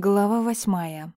Глава восьмая.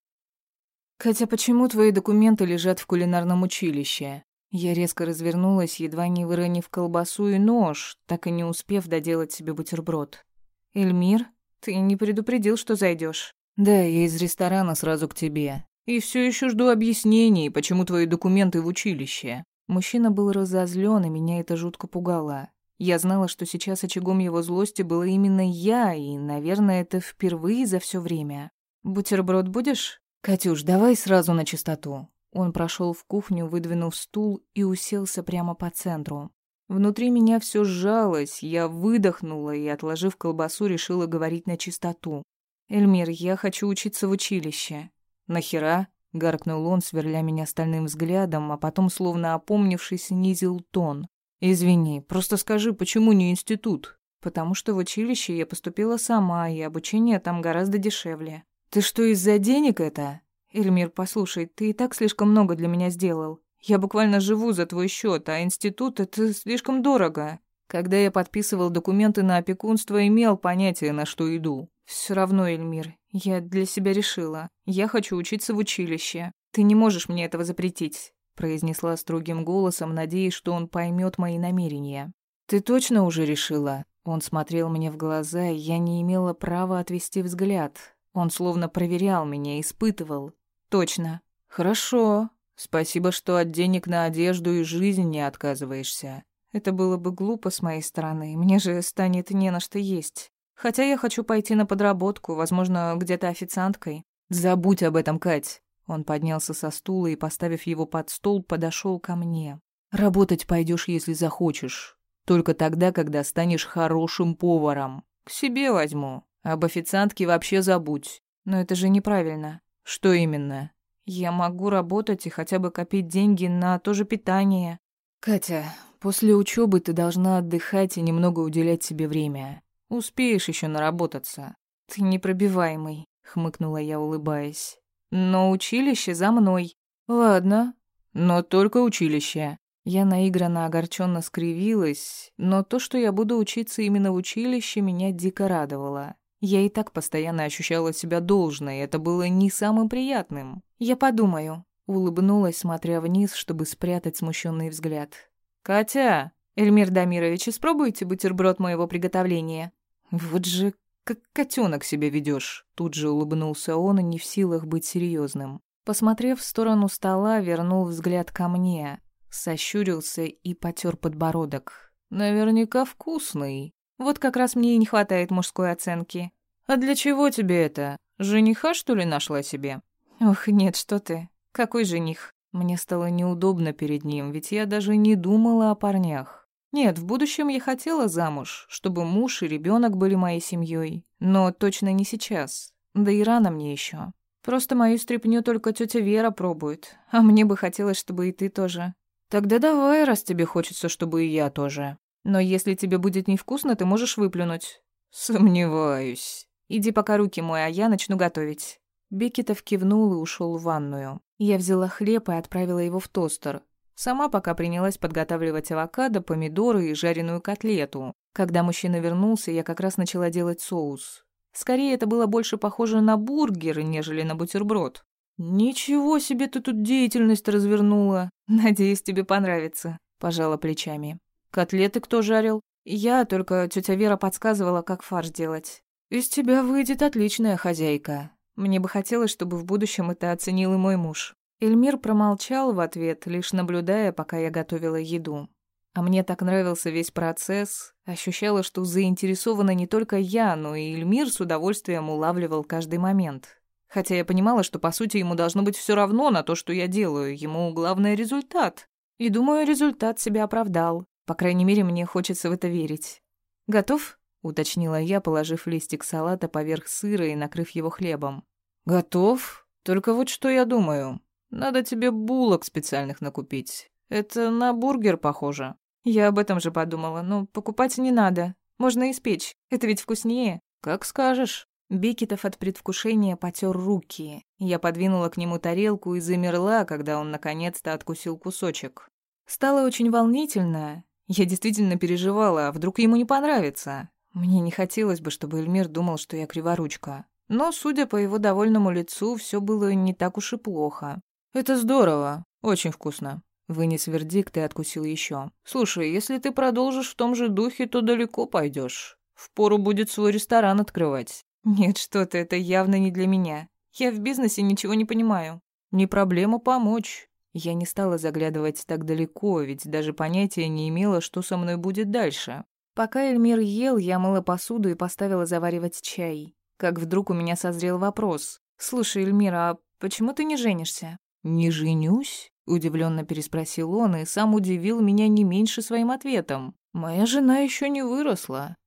«Катя, почему твои документы лежат в кулинарном училище?» Я резко развернулась, едва не выронив колбасу и нож, так и не успев доделать себе бутерброд. «Эльмир, ты не предупредил, что зайдешь? «Да, я из ресторана сразу к тебе. И все еще жду объяснений, почему твои документы в училище». Мужчина был разозлен, и меня это жутко пугало. Я знала, что сейчас очагом его злости была именно я, и, наверное, это впервые за все время. «Бутерброд будешь?» «Катюш, давай сразу на чистоту». Он прошел в кухню, выдвинув стул и уселся прямо по центру. Внутри меня все сжалось, я выдохнула и, отложив колбасу, решила говорить на чистоту. «Эльмир, я хочу учиться в училище». «Нахера?» — гаркнул он, сверля меня стальным взглядом, а потом, словно опомнившись, снизил тон. «Извини, просто скажи, почему не институт?» «Потому что в училище я поступила сама, и обучение там гораздо дешевле». «Ты что, из-за денег это?» «Эльмир, послушай, ты и так слишком много для меня сделал. Я буквально живу за твой счет, а институт — это слишком дорого». Когда я подписывал документы на опекунство, имел понятие, на что иду. Все равно, Эльмир, я для себя решила. Я хочу учиться в училище. Ты не можешь мне этого запретить», — произнесла строгим голосом, надеясь, что он поймет мои намерения. «Ты точно уже решила?» Он смотрел мне в глаза, и я не имела права отвести взгляд. Он словно проверял меня, испытывал. Точно. Хорошо. Спасибо, что от денег на одежду и жизнь не отказываешься. Это было бы глупо с моей стороны. Мне же станет не на что есть. Хотя я хочу пойти на подработку, возможно, где-то официанткой. Забудь об этом, Кать. Он поднялся со стула и, поставив его под стол, подошел ко мне. Работать пойдешь, если захочешь. Только тогда, когда станешь хорошим поваром. К себе возьму. Об официантке вообще забудь. Но это же неправильно. Что именно? Я могу работать и хотя бы копить деньги на то же питание. Катя, после учебы ты должна отдыхать и немного уделять себе время. Успеешь еще наработаться. Ты непробиваемый, хмыкнула я, улыбаясь. Но училище за мной. Ладно, но только училище. Я наигранно огорченно скривилась, но то, что я буду учиться именно в училище, меня дико радовало. Я и так постоянно ощущала себя должной, это было не самым приятным. Я подумаю. Улыбнулась, смотря вниз, чтобы спрятать смущенный взгляд. «Катя! Эльмир Дамирович, испробуйте бутерброд моего приготовления». «Вот же как котенок себя ведешь. Тут же улыбнулся он, не в силах быть серьезным. Посмотрев в сторону стола, вернул взгляд ко мне, сощурился и потер подбородок. «Наверняка вкусный». Вот как раз мне и не хватает мужской оценки. А для чего тебе это? Жениха, что ли, нашла себе? Ох, нет, что ты. Какой жених? Мне стало неудобно перед ним, ведь я даже не думала о парнях. Нет, в будущем я хотела замуж, чтобы муж и ребенок были моей семьей, но точно не сейчас. Да и рано мне еще. Просто мою стряпню только тетя Вера пробует, а мне бы хотелось, чтобы и ты тоже. Тогда давай, раз тебе хочется, чтобы и я тоже. Но если тебе будет невкусно, ты можешь выплюнуть». «Сомневаюсь». «Иди пока руки мой, а я начну готовить». Бекетов кивнул и ушел в ванную. Я взяла хлеб и отправила его в тостер. Сама пока принялась подготавливать авокадо, помидоры и жареную котлету. Когда мужчина вернулся, я как раз начала делать соус. Скорее, это было больше похоже на бургер, нежели на бутерброд. «Ничего себе ты тут деятельность развернула. Надеюсь, тебе понравится», — пожала плечами. Котлеты кто жарил? Я, только тетя Вера подсказывала, как фарш делать. Из тебя выйдет отличная хозяйка. Мне бы хотелось, чтобы в будущем это оценил и мой муж. Эльмир промолчал в ответ, лишь наблюдая, пока я готовила еду. А мне так нравился весь процесс. Ощущала, что заинтересована не только я, но и Эльмир с удовольствием улавливал каждый момент. Хотя я понимала, что по сути ему должно быть все равно на то, что я делаю. Ему главный результат. И думаю, результат себя оправдал. По крайней мере, мне хочется в это верить. «Готов?» — уточнила я, положив листик салата поверх сыра и накрыв его хлебом. «Готов? Только вот что я думаю. Надо тебе булок специальных накупить. Это на бургер похоже». Я об этом же подумала, но покупать не надо. Можно испечь. Это ведь вкуснее. Как скажешь. Бекетов от предвкушения потер руки. Я подвинула к нему тарелку и замерла, когда он наконец-то откусил кусочек. Стало очень волнительно, я действительно переживала, а вдруг ему не понравится. Мне не хотелось бы, чтобы Эльмир думал, что я криворучка. Но, судя по его довольному лицу, все было не так уж и плохо. «Это здорово. Очень вкусно». Вынес вердикт и откусил еще. «Слушай, если ты продолжишь в том же духе, то далеко пойдешь. Впору будет свой ресторан открывать». «Нет, что ты, это явно не для меня. Я в бизнесе ничего не понимаю». «Не проблема помочь. Я не стала заглядывать так далеко, ведь даже понятия не имела, что со мной будет дальше. Пока Эльмир ел, я мыла посуду и поставила заваривать чай. Как вдруг у меня созрел вопрос. «Слушай, Эльмир, а почему ты не женишься?» «Не женюсь?» — удивленно переспросил он и сам удивил меня не меньше своим ответом. «Моя жена еще не выросла».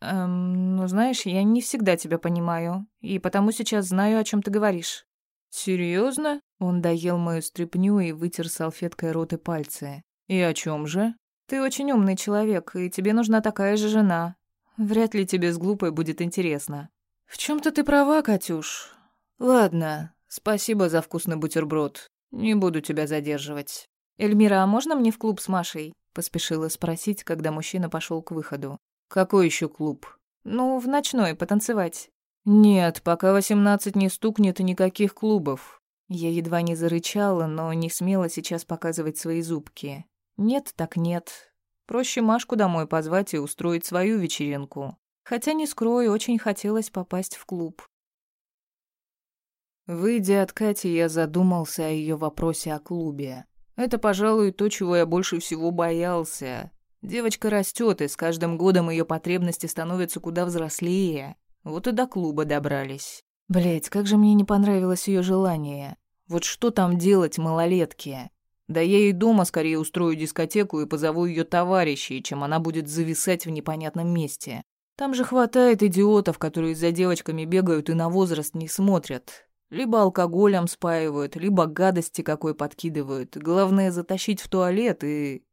«Эм, ну знаешь, я не всегда тебя понимаю, и потому сейчас знаю, о чем ты говоришь». «Серьезно?» Он доел мою стряпню и вытер салфеткой рот и пальцы. «И о чем же?» «Ты очень умный человек, и тебе нужна такая же жена. Вряд ли тебе с глупой будет интересно». «В чем то ты права, Катюш. Ладно, спасибо за вкусный бутерброд. Не буду тебя задерживать». «Эльмира, а можно мне в клуб с Машей?» Поспешила спросить, когда мужчина пошел к выходу. «Какой еще клуб?» «Ну, в ночной, потанцевать». «Нет, пока восемнадцать не стукнет, никаких клубов». Я едва не зарычала, но не смела сейчас показывать свои зубки. Нет так нет. Проще Машку домой позвать и устроить свою вечеринку. Хотя, не скрою, очень хотелось попасть в клуб. Выйдя от Кати, я задумался о ее вопросе о клубе. Это, пожалуй, то, чего я больше всего боялся. Девочка растет, и с каждым годом ее потребности становятся куда взрослее. Вот и до клуба добрались. Блять, как же мне не понравилось ее желание. Вот что там делать малолетке? Да я ей дома скорее устрою дискотеку и позову ее товарищей, чем она будет зависать в непонятном месте. Там же хватает идиотов, которые за девочками бегают и на возраст не смотрят. Либо алкоголем спаивают, либо гадости какой подкидывают. Главное затащить в туалет и...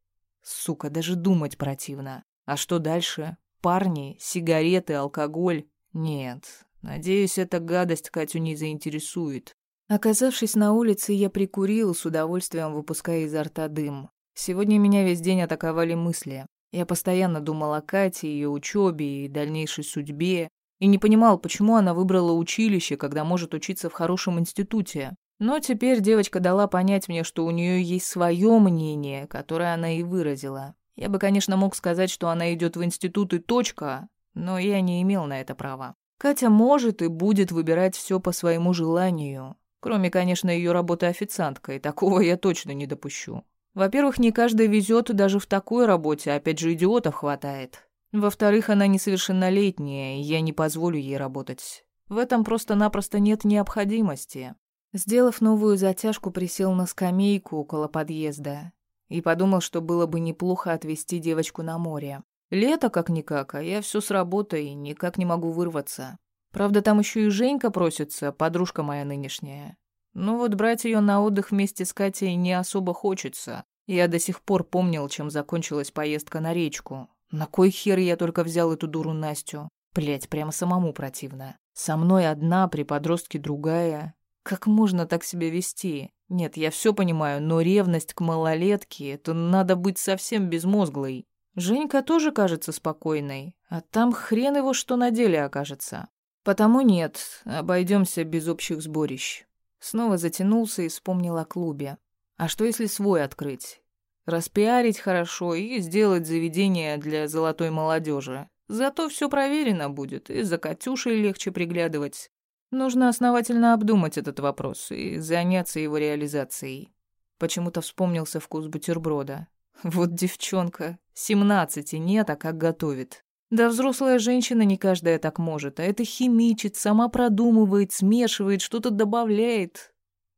Сука, даже думать противно. А что дальше? Парни, сигареты, алкоголь? Нет, надеюсь, эта гадость Катю не заинтересует. Оказавшись на улице, я прикурил, с удовольствием выпуская изо рта дым. Сегодня меня весь день атаковали мысли. Я постоянно думал о Кате, ее учебе и дальнейшей судьбе, и не понимал, почему она выбрала училище, когда может учиться в хорошем институте. Но теперь девочка дала понять мне, что у нее есть свое мнение, которое она и выразила. Я бы, конечно, мог сказать, что она идет в институт и точка, но я не имел на это права. Катя может и будет выбирать все по своему желанию. Кроме, конечно, ее работы официанткой, такого я точно не допущу. Во-первых, не каждый везет даже в такой работе, опять же, идиотов хватает. Во-вторых, она несовершеннолетняя, и я не позволю ей работать. В этом просто-напросто нет необходимости. Сделав новую затяжку, присел на скамейку около подъезда и подумал, что было бы неплохо отвезти девочку на море. Лето как-никак, а я все с работой никак не могу вырваться. Правда, там еще и Женька просится, подружка моя нынешняя. Ну вот брать ее на отдых вместе с Катей не особо хочется. Я до сих пор помнил, чем закончилась поездка на речку. На кой хер я только взял эту дуру Настю? Блять, прямо самому противно. Со мной одна, при подростке другая. Как можно так себя вести? Нет, я все понимаю, но ревность к малолетке — это надо быть совсем безмозглой. Женька тоже кажется спокойной, а там хрен его что на деле окажется. Потому нет, обойдемся без общих сборищ. Снова затянулся и вспомнил о клубе. А что если свой открыть? Распиарить хорошо и сделать заведение для золотой молодежи. Зато все проверено будет, и за Катюшей легче приглядывать. Нужно основательно обдумать этот вопрос и заняться его реализацией. Почему-то вспомнился вкус бутерброда. Вот девчонка, семнадцати нет, а как готовит. Да взрослая женщина не каждая так может, а это химичит, сама продумывает, смешивает, что-то добавляет.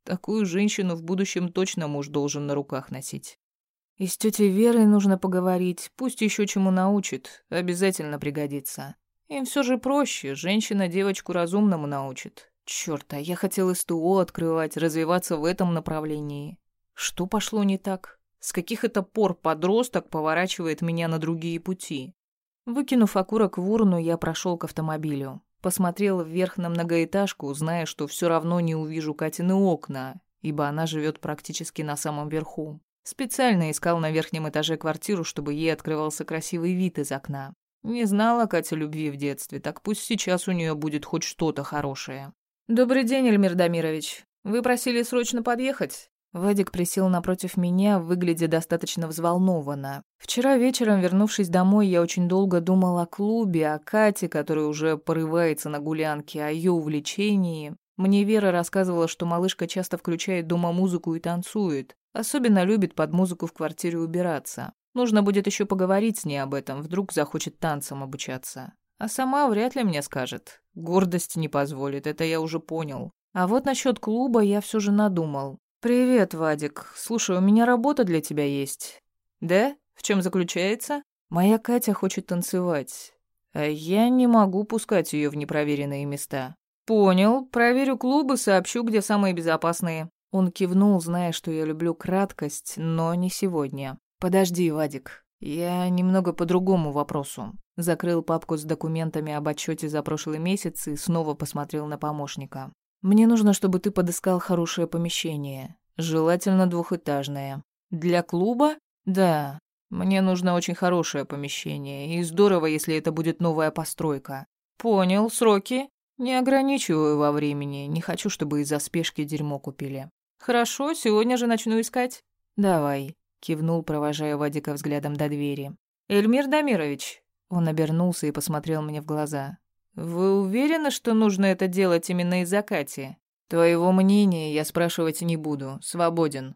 Такую женщину в будущем точно муж должен на руках носить. И с тетей Верой нужно поговорить, пусть еще чему научит, обязательно пригодится. Им все же проще, женщина девочку разумному научит. Чёрт, а я хотел СТО открывать, развиваться в этом направлении. Что пошло не так? С каких это пор подросток поворачивает меня на другие пути? Выкинув окурок в урну, я прошел к автомобилю. Посмотрел вверх на многоэтажку, зная, что все равно не увижу Катины окна, ибо она живет практически на самом верху. Специально искал на верхнем этаже квартиру, чтобы ей открывался красивый вид из окна. Не знала Катя любви в детстве, так пусть сейчас у нее будет хоть что-то хорошее. «Добрый день, Эльмир Дамирович. Вы просили срочно подъехать?» Вадик присел напротив меня, выглядя достаточно взволнованно. Вчера вечером, вернувшись домой, я очень долго думал о клубе, о Кате, которая уже порывается на гулянке, о ее увлечении. Мне Вера рассказывала, что малышка часто включает дома музыку и танцует. Особенно любит под музыку в квартире убираться. Нужно будет еще поговорить с ней об этом, вдруг захочет танцам обучаться. А сама вряд ли мне скажет. Гордость не позволит, это я уже понял. А вот насчет клуба я все же надумал. «Привет, Вадик. Слушай, у меня работа для тебя есть». «Да? В чем заключается?» «Моя Катя хочет танцевать, а я не могу пускать ее в непроверенные места». «Понял. Проверю клубы, сообщу, где самые безопасные». Он кивнул, зная, что я люблю краткость, но не сегодня. «Подожди, Вадик. Я немного по другому вопросу». Закрыл папку с документами об отчете за прошлый месяц и снова посмотрел на помощника. Мне нужно, чтобы ты подыскал хорошее помещение, желательно двухэтажное. Для клуба? Да. Мне нужно очень хорошее помещение, и здорово, если это будет новая постройка. Понял, сроки? Не ограничиваю во времени, не хочу, чтобы из-за спешки дерьмо купили. Хорошо, сегодня же начну искать. Давай, кивнул, провожая Вадика взглядом до двери. Эльмир Дамирович. Он обернулся и посмотрел мне в глаза. «Вы уверены, что нужно это делать именно из-за Кати?» «Твоего мнения я спрашивать не буду. Свободен».